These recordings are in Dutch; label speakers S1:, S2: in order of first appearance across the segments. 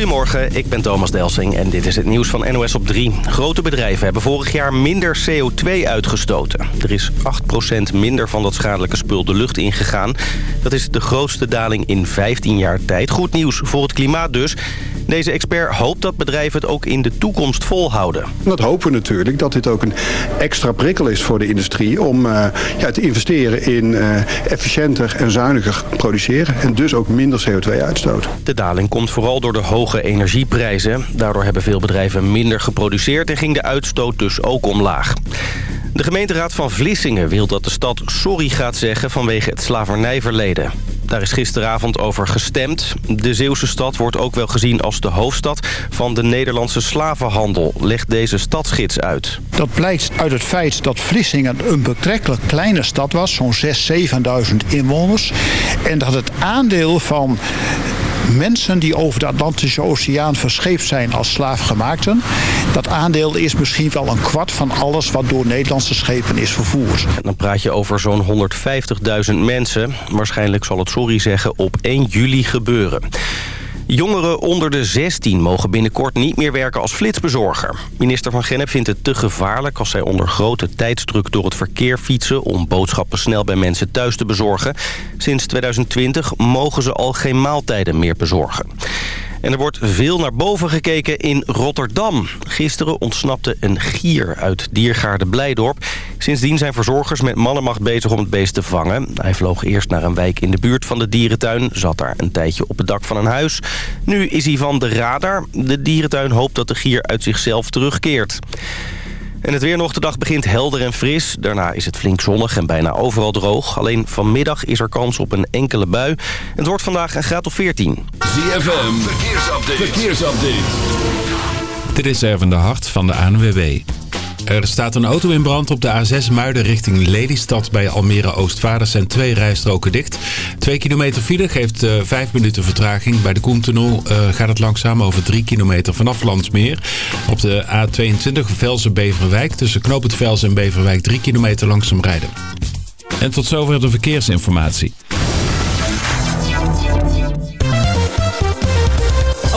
S1: Goedemorgen, ik ben Thomas Delsing en dit is het nieuws van NOS op 3. Grote bedrijven hebben vorig jaar minder CO2 uitgestoten. Er is 8% minder van dat schadelijke spul de lucht ingegaan. Dat is de grootste daling in 15 jaar tijd. Goed nieuws voor het klimaat dus. Deze expert hoopt dat bedrijven het ook in de toekomst volhouden.
S2: Dat hopen we natuurlijk, dat dit ook een extra prikkel is voor de industrie... om uh, ja, te investeren in uh, efficiënter en zuiniger produceren... en dus ook minder CO2 uitstoten.
S1: De daling komt vooral door de hoge energieprijzen. Daardoor hebben veel bedrijven minder geproduceerd... en ging de uitstoot dus ook omlaag. De gemeenteraad van Vlissingen wil dat de stad sorry gaat zeggen vanwege het slavernijverleden. Daar is gisteravond over gestemd. De Zeeuwse stad wordt ook wel gezien als de hoofdstad van de Nederlandse slavenhandel, legt deze stadsgids uit.
S3: Dat blijkt uit het feit dat Vlissingen een betrekkelijk kleine stad was, zo'n 6.000, 7.000 inwoners. En dat het aandeel van mensen die over de Atlantische Oceaan verscheept zijn als slaafgemaakten. Dat aandeel is misschien wel een kwart van alles wat door Nederlandse schepen is vervoerd.
S1: Dan praat je over zo'n 150.000 mensen. Waarschijnlijk zal het sorry zeggen op 1 juli gebeuren. Jongeren onder de 16 mogen binnenkort niet meer werken als flitsbezorger. Minister van Gennep vindt het te gevaarlijk als zij onder grote tijdsdruk door het verkeer fietsen... om boodschappen snel bij mensen thuis te bezorgen. Sinds 2020 mogen ze al geen maaltijden meer bezorgen. En er wordt veel naar boven gekeken in Rotterdam. Gisteren ontsnapte een gier uit diergaarde Blijdorp. Sindsdien zijn verzorgers met mannenmacht bezig om het beest te vangen. Hij vloog eerst naar een wijk in de buurt van de dierentuin. Zat daar een tijdje op het dak van een huis. Nu is hij van de radar. De dierentuin hoopt dat de gier uit zichzelf terugkeert. En het weer nog de dag begint helder en fris. Daarna is het flink zonnig en bijna overal droog. Alleen vanmiddag is er kans op een enkele bui. Het wordt vandaag een graad of 14.
S4: ZFM, verkeersupdate. verkeersupdate. Dit is Erwin de Hart van de ANWB. Er staat een auto in brand op de A6 Muiden richting Lelystad bij Almere Oostvaarder zijn twee rijstroken dicht. Twee kilometer file geeft uh, vijf minuten vertraging. Bij de Koentunnel uh, gaat het langzaam over drie kilometer vanaf Landsmeer. Op de A22 Velsen-Beverwijk tussen Knoop het Velsen en Beverwijk drie kilometer langzaam rijden. En tot zover de verkeersinformatie.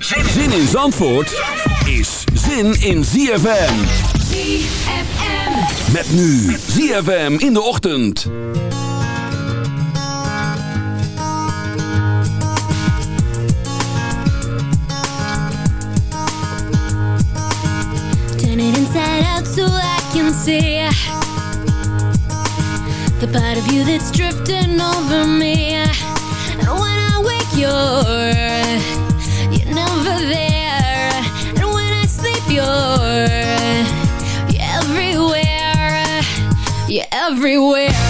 S4: Zin in Zandvoort is zin in ZFM.
S5: ZFM.
S4: Met nu ZFM in de ochtend.
S5: Turn it inside out so I can see The part of you that's drifting over me And when I wake you're You're there. And when I sleep you're You're everywhere. You're everywhere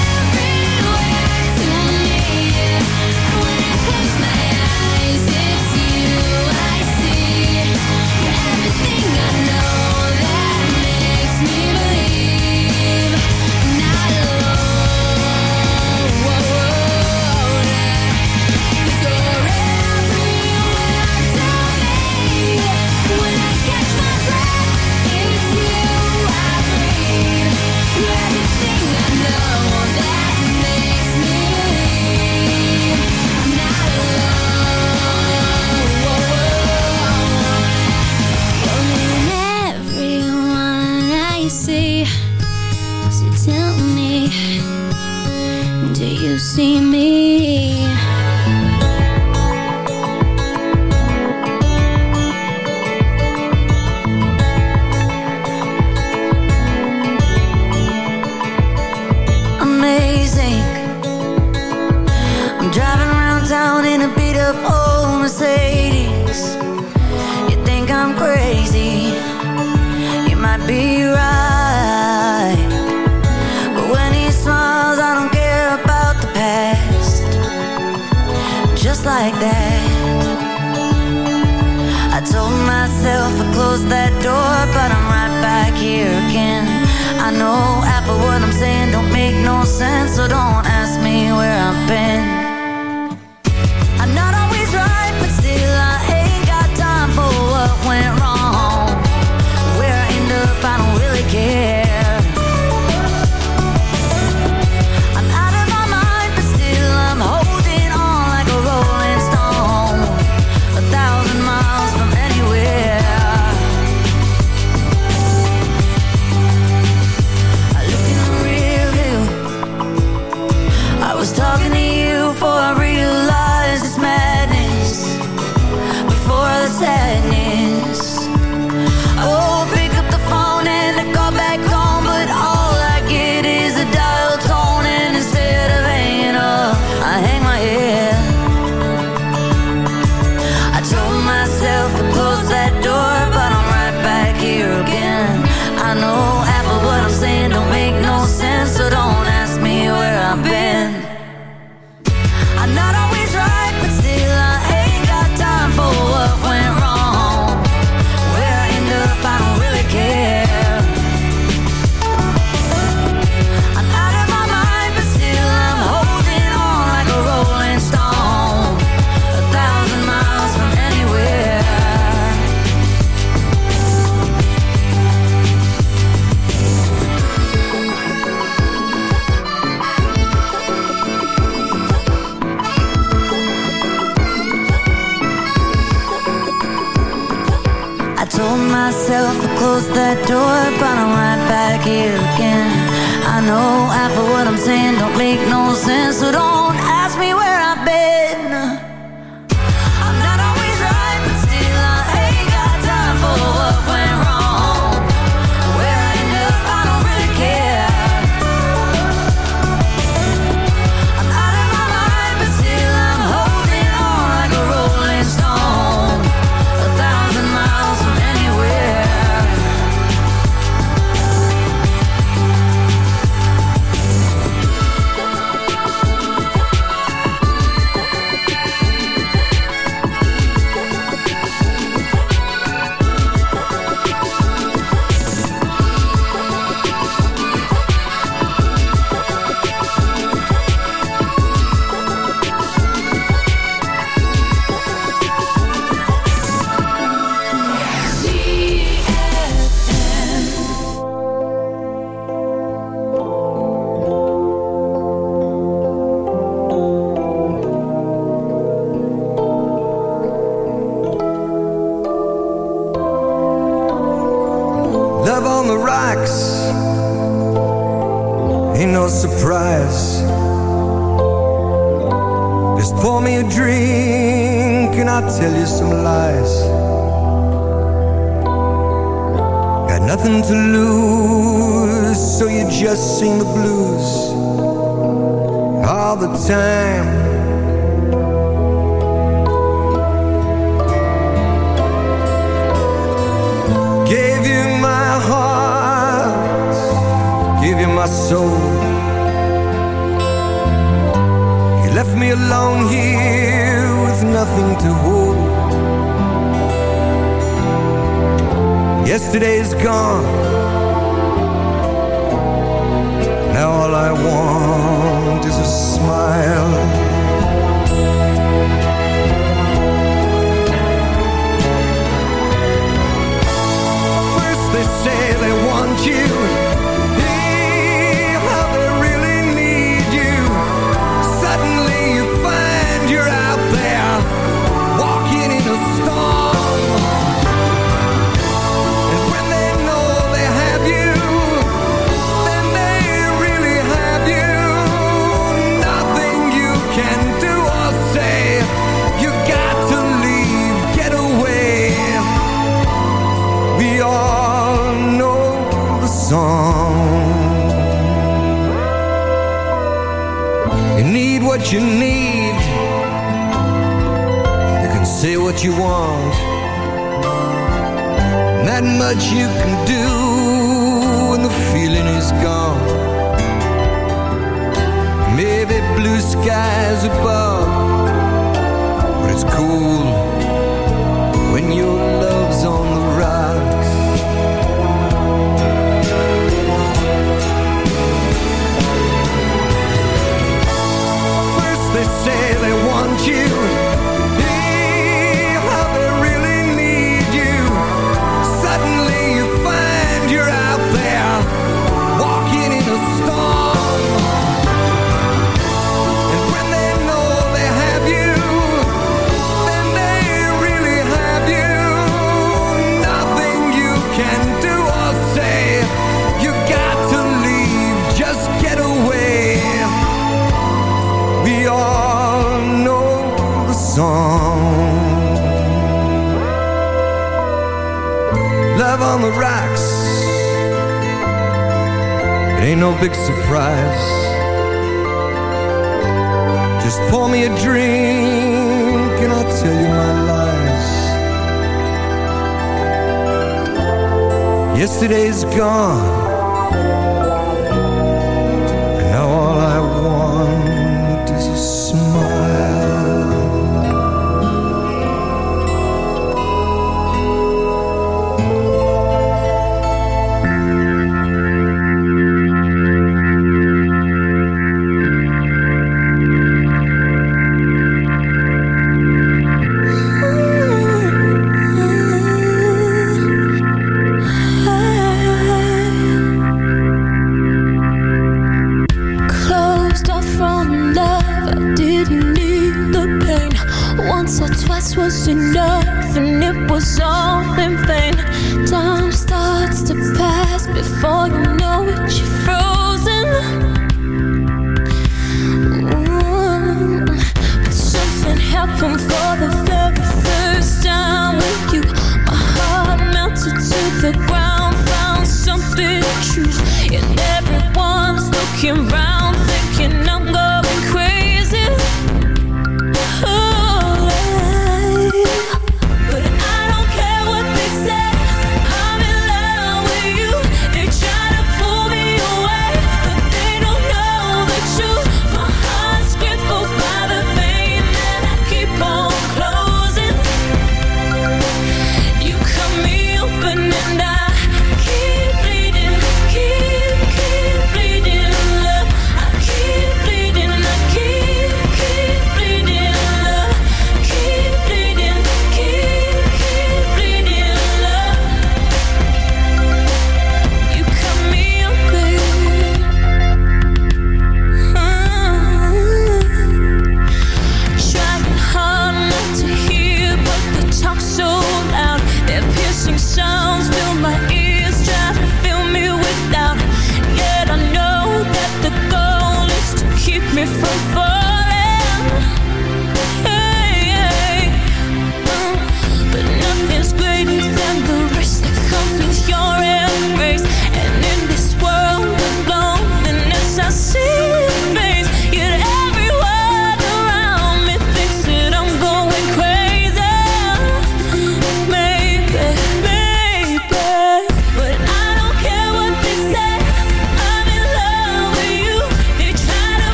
S5: Yesterday's gone.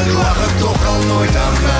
S6: Het toch al nooit aan mij.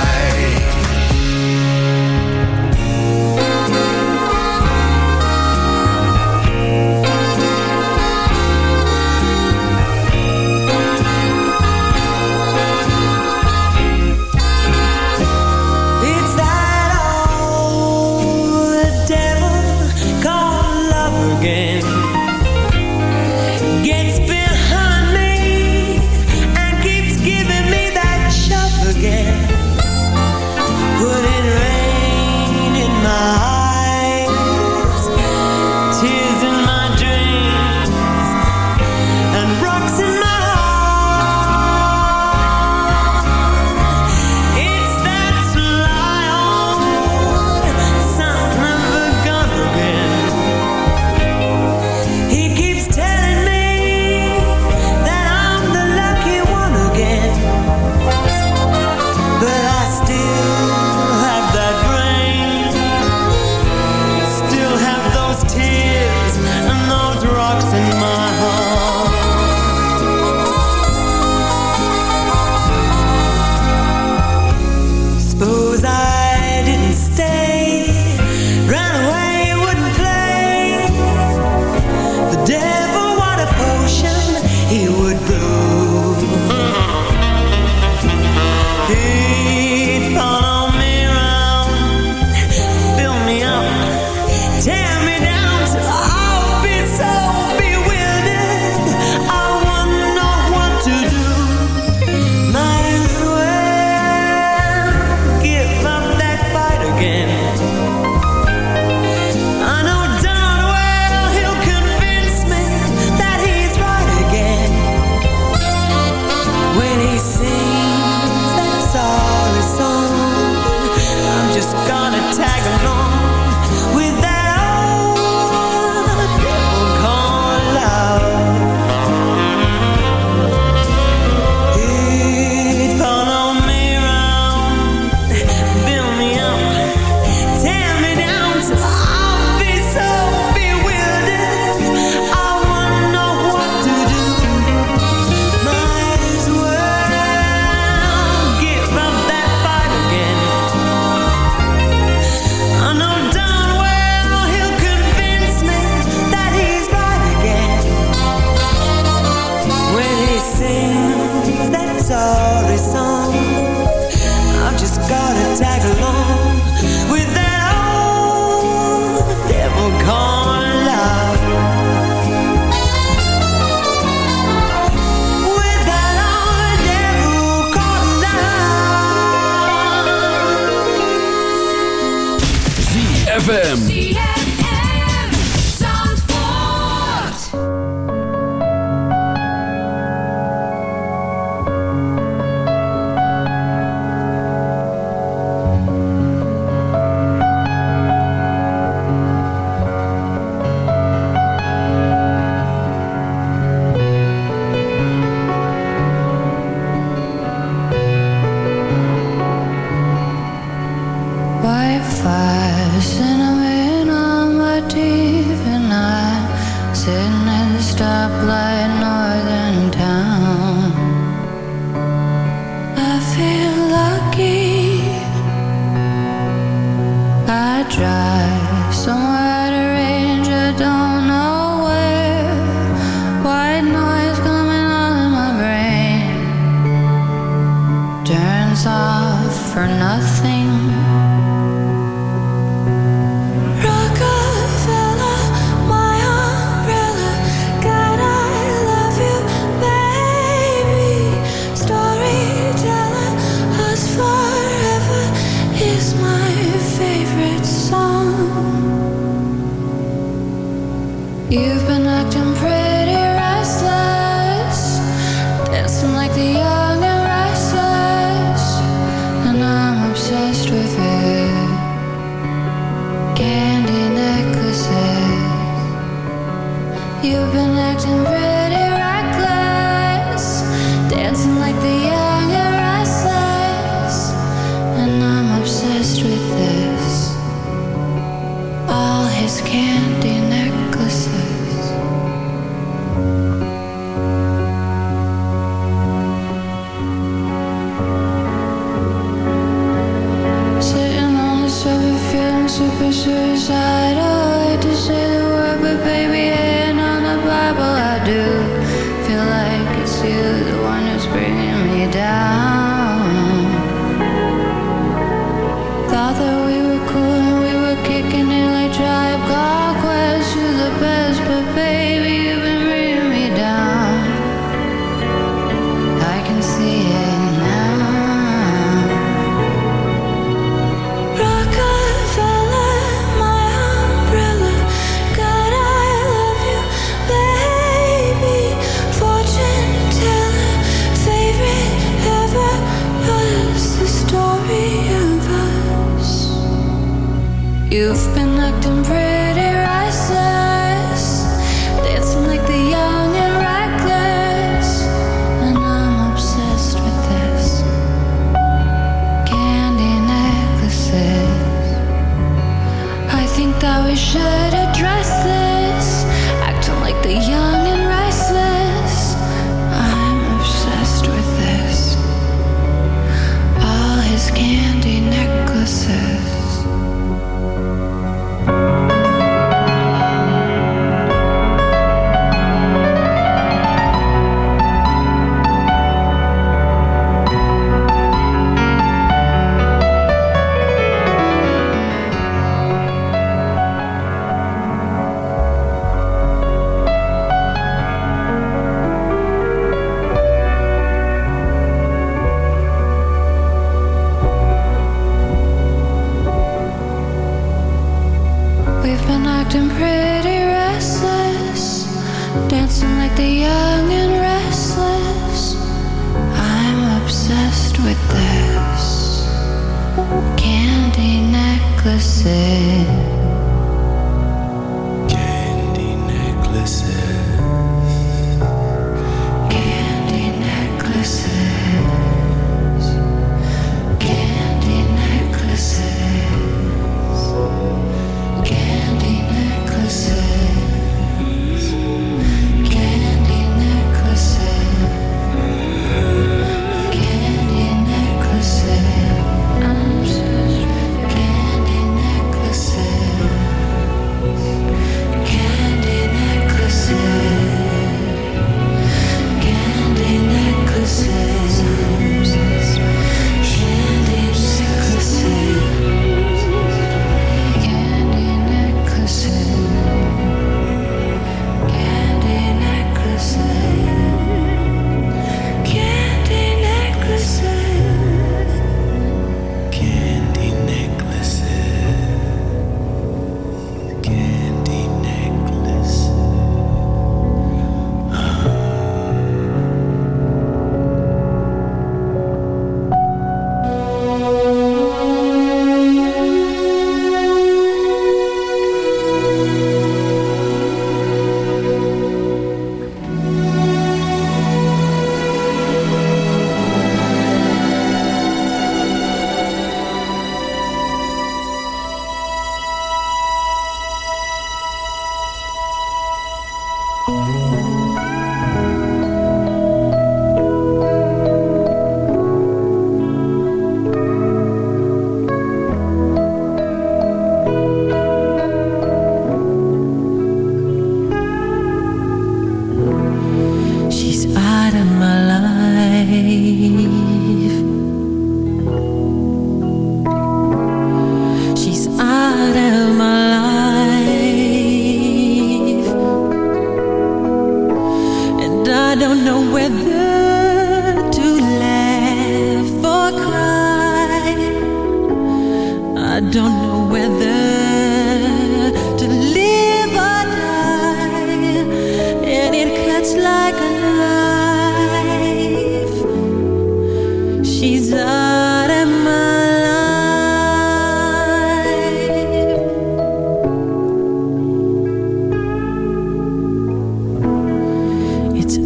S7: Turns off for nothing.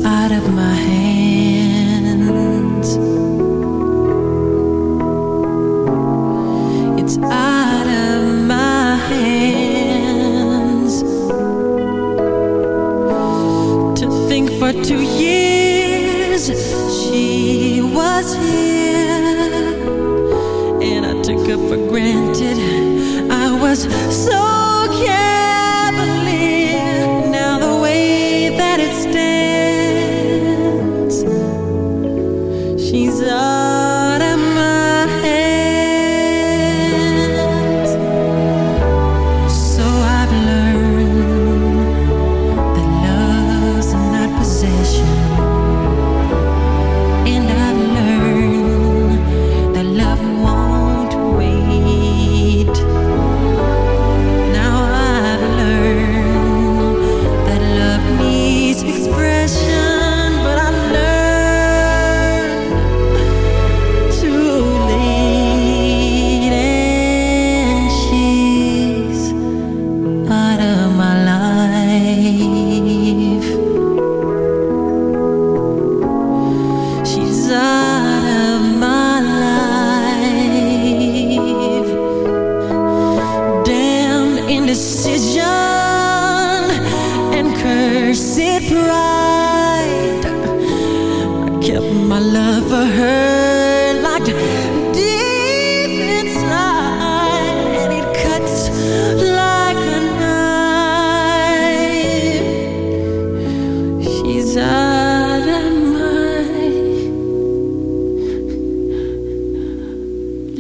S7: Out of my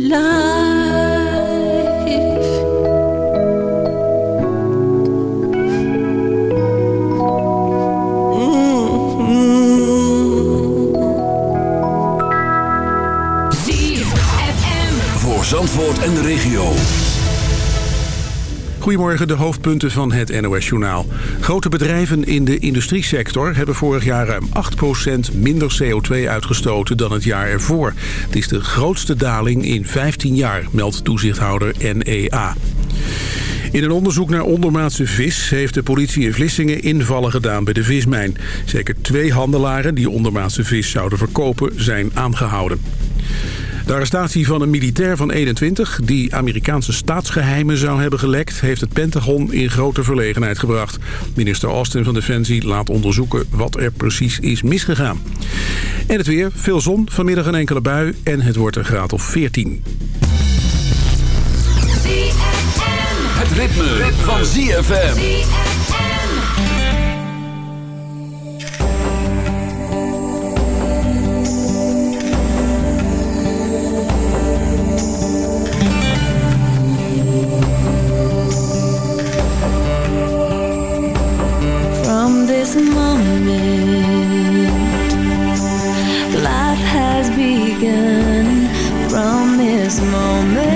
S7: love.
S8: Goedemorgen, de hoofdpunten van het NOS-journaal. Grote bedrijven in de industriesector hebben vorig jaar ruim 8% minder CO2 uitgestoten dan het jaar ervoor. Het is de grootste daling in 15 jaar, meldt toezichthouder NEA. In een onderzoek naar ondermaatse vis heeft de politie in Vlissingen invallen gedaan bij de vismijn. Zeker twee handelaren die ondermaatse vis zouden verkopen zijn aangehouden. De arrestatie van een militair van 21 die Amerikaanse staatsgeheimen zou hebben gelekt... heeft het Pentagon in grote verlegenheid gebracht. Minister Austin van Defensie laat onderzoeken wat er precies is misgegaan. En het weer, veel zon, vanmiddag een enkele bui en het wordt een graad of 14.
S9: Het ritme, van ZFM.
S7: This moment, life has begun. From this moment,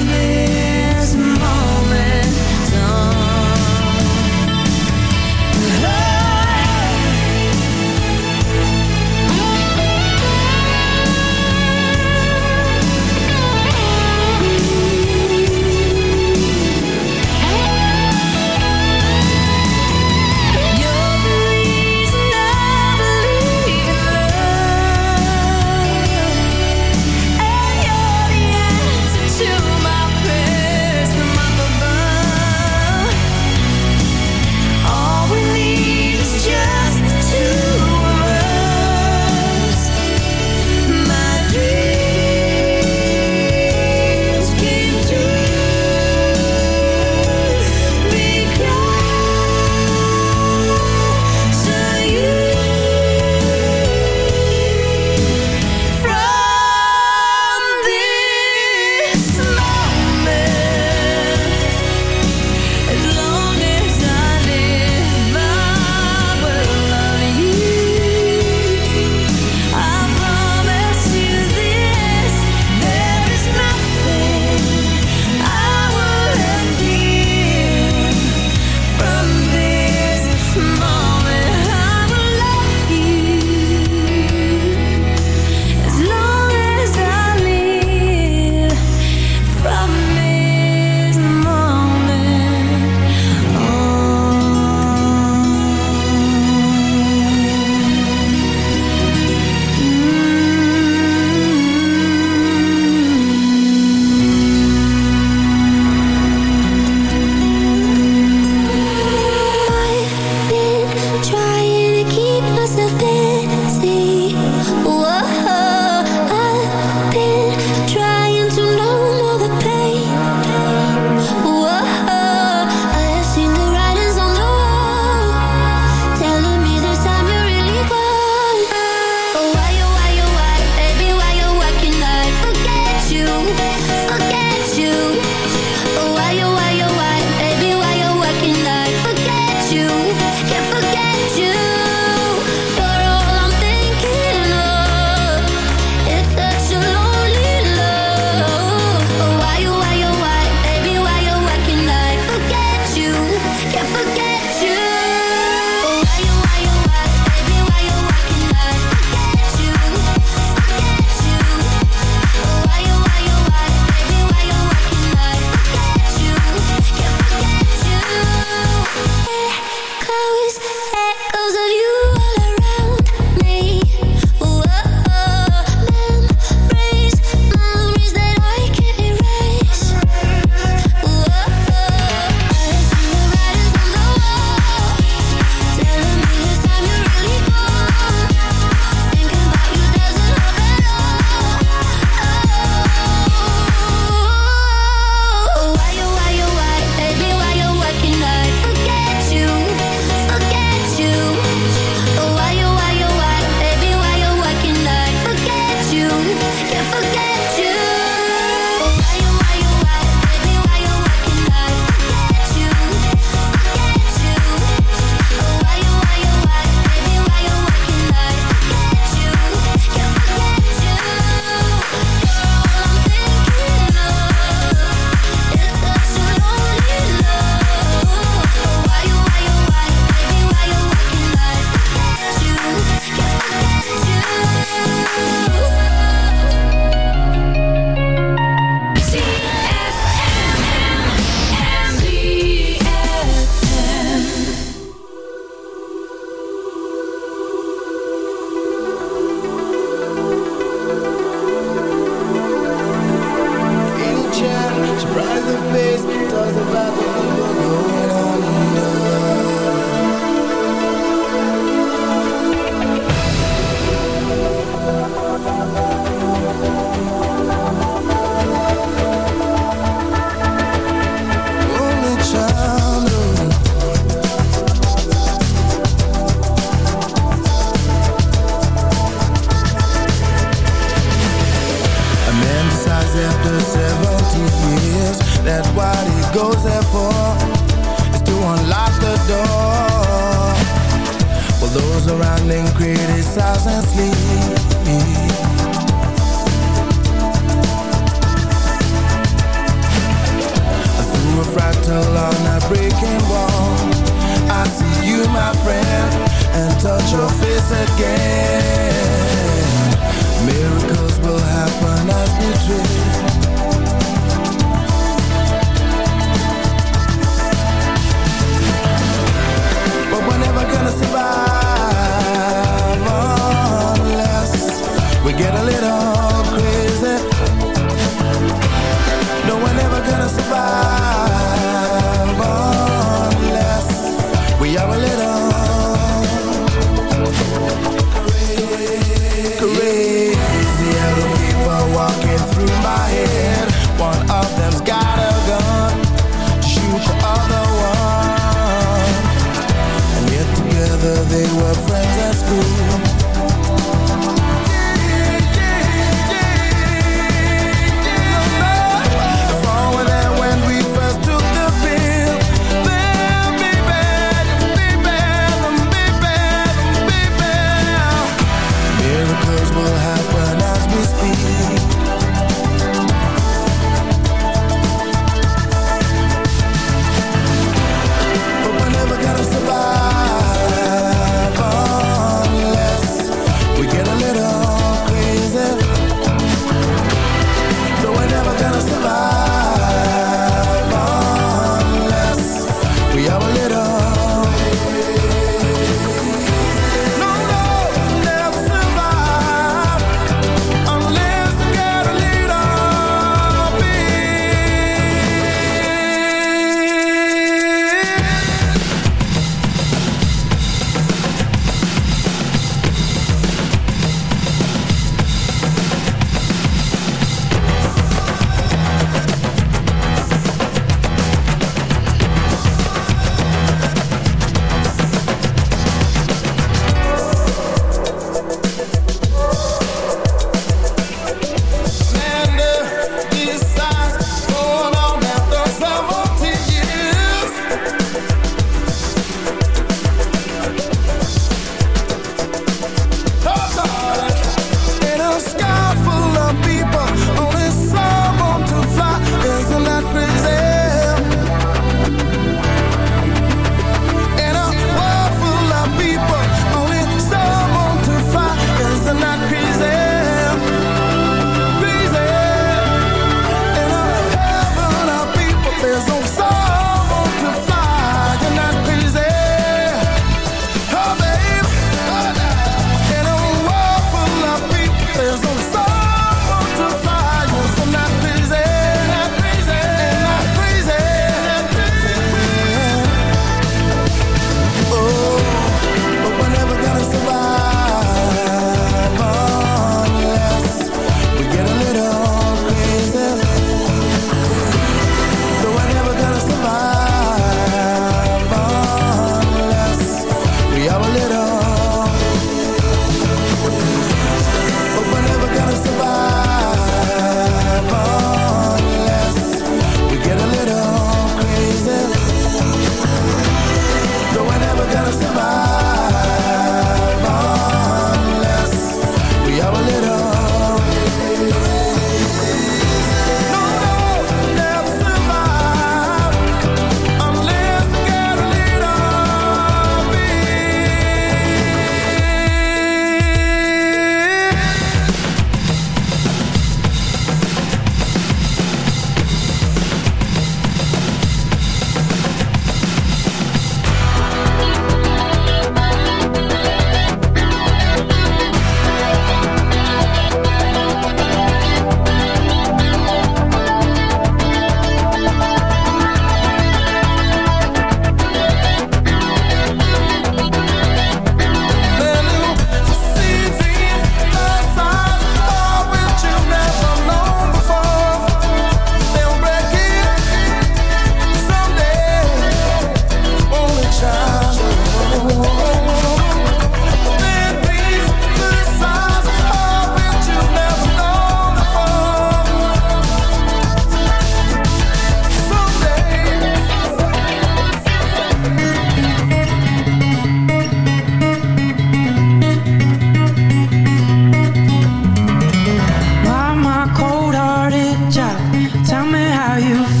S7: Are you